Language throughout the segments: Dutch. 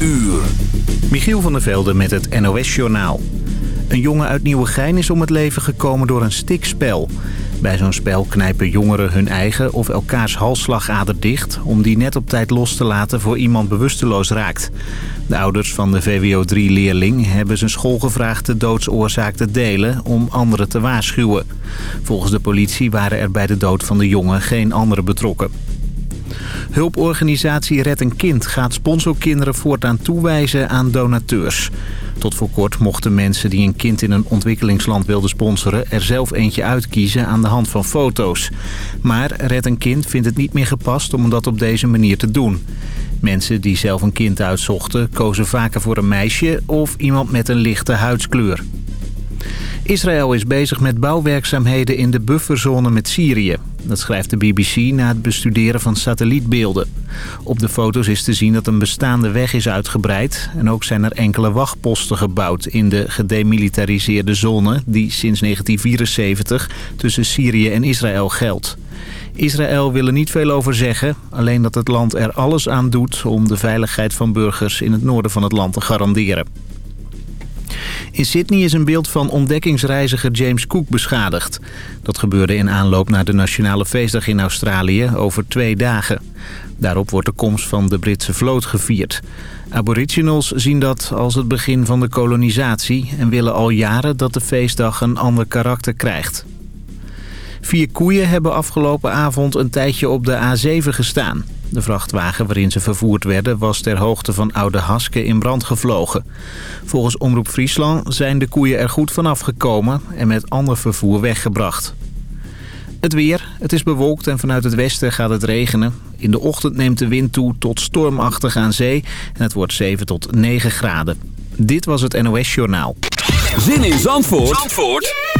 uur. Michiel van der Velde met het NOS-journaal. Een jongen uit Nieuwegein is om het leven gekomen door een stikspel. Bij zo'n spel knijpen jongeren hun eigen of elkaars halsslagader dicht... om die net op tijd los te laten voor iemand bewusteloos raakt. De ouders van de VWO3-leerling hebben zijn school gevraagd de doodsoorzaak te delen... om anderen te waarschuwen. Volgens de politie waren er bij de dood van de jongen geen anderen betrokken. Hulporganisatie Red een Kind gaat sponsorkinderen voortaan toewijzen aan donateurs. Tot voor kort mochten mensen die een kind in een ontwikkelingsland wilden sponsoren... er zelf eentje uitkiezen aan de hand van foto's. Maar Red een Kind vindt het niet meer gepast om dat op deze manier te doen. Mensen die zelf een kind uitzochten kozen vaker voor een meisje of iemand met een lichte huidskleur. Israël is bezig met bouwwerkzaamheden in de bufferzone met Syrië. Dat schrijft de BBC na het bestuderen van satellietbeelden. Op de foto's is te zien dat een bestaande weg is uitgebreid... en ook zijn er enkele wachtposten gebouwd in de gedemilitariseerde zone... die sinds 1974 tussen Syrië en Israël geldt. Israël wil er niet veel over zeggen, alleen dat het land er alles aan doet... om de veiligheid van burgers in het noorden van het land te garanderen. In Sydney is een beeld van ontdekkingsreiziger James Cook beschadigd. Dat gebeurde in aanloop naar de Nationale Feestdag in Australië over twee dagen. Daarop wordt de komst van de Britse vloot gevierd. Aboriginals zien dat als het begin van de kolonisatie... en willen al jaren dat de feestdag een ander karakter krijgt. Vier koeien hebben afgelopen avond een tijdje op de A7 gestaan. De vrachtwagen waarin ze vervoerd werden was ter hoogte van Oude Haske in brand gevlogen. Volgens Omroep Friesland zijn de koeien er goed vanaf gekomen en met ander vervoer weggebracht. Het weer. Het is bewolkt en vanuit het westen gaat het regenen. In de ochtend neemt de wind toe tot stormachtig aan zee en het wordt 7 tot 9 graden. Dit was het NOS Journaal. Zin in Zandvoort, Zandvoort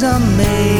Faith is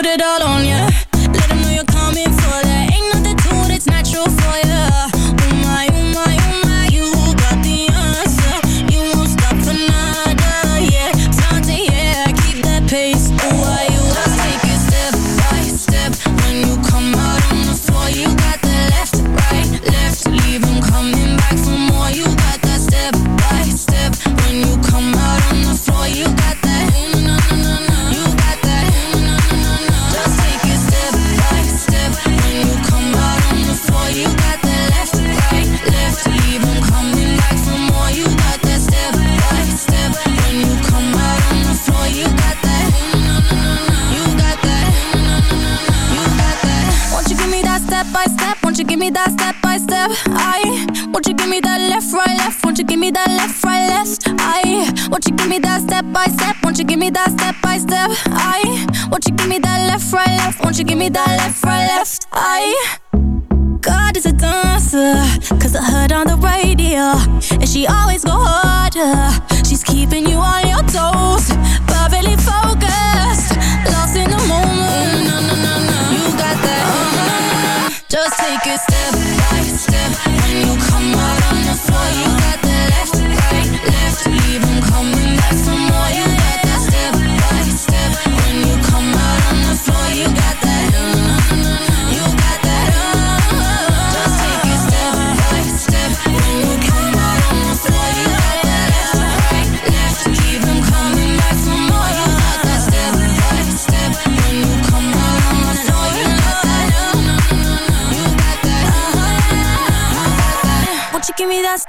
put it all on you you give me that left, right, left eye? God is a dancer, cause I heard on the radio And she always go harder, she's keeping you on your toes Perfectly focused, lost in the moment. No, no, no, no, you got that. Oh, no, no, no. Just take a step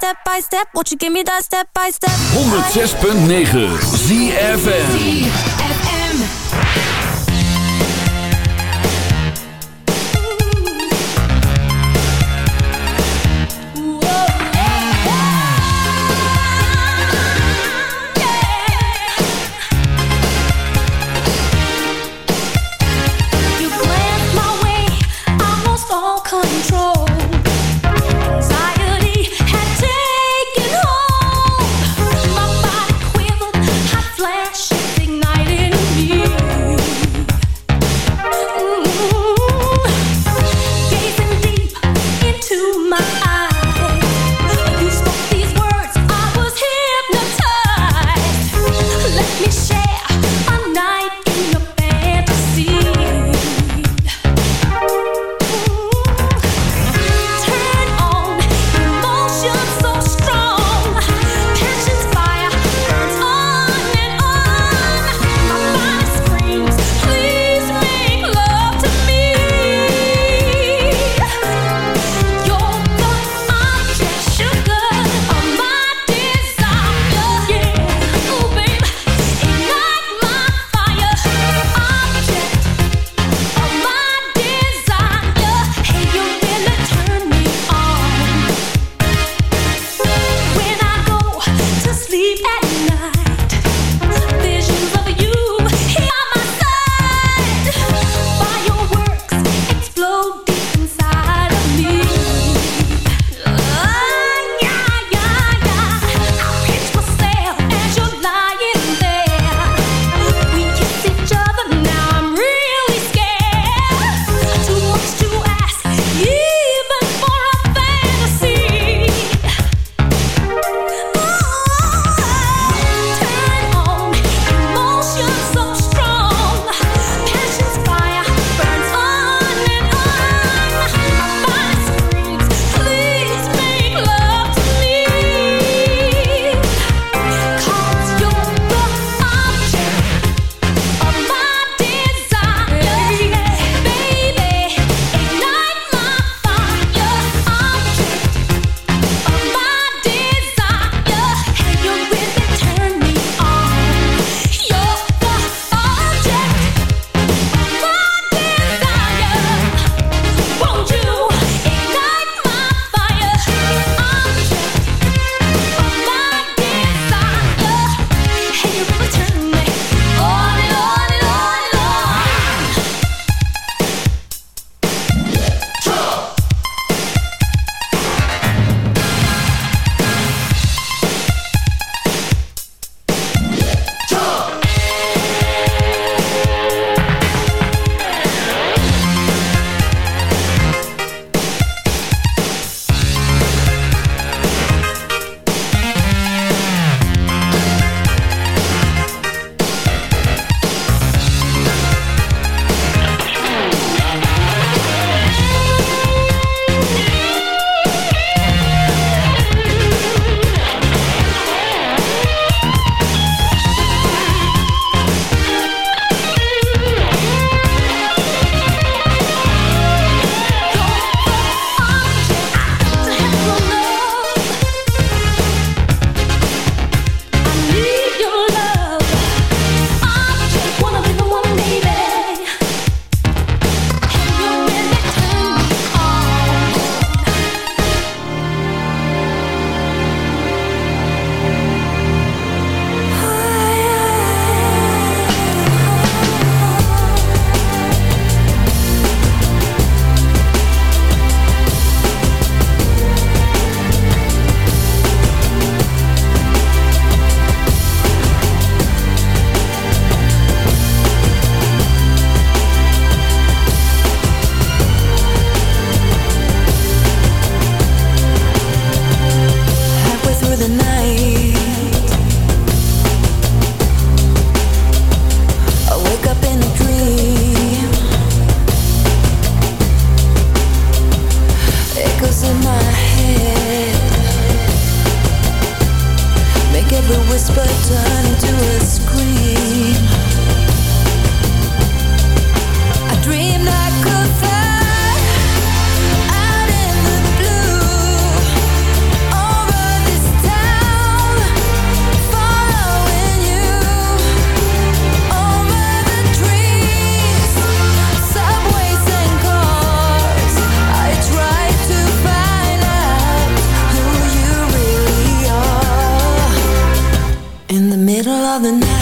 step by step. Won't you give me that step by step? 106.9 ZFM. Of the night.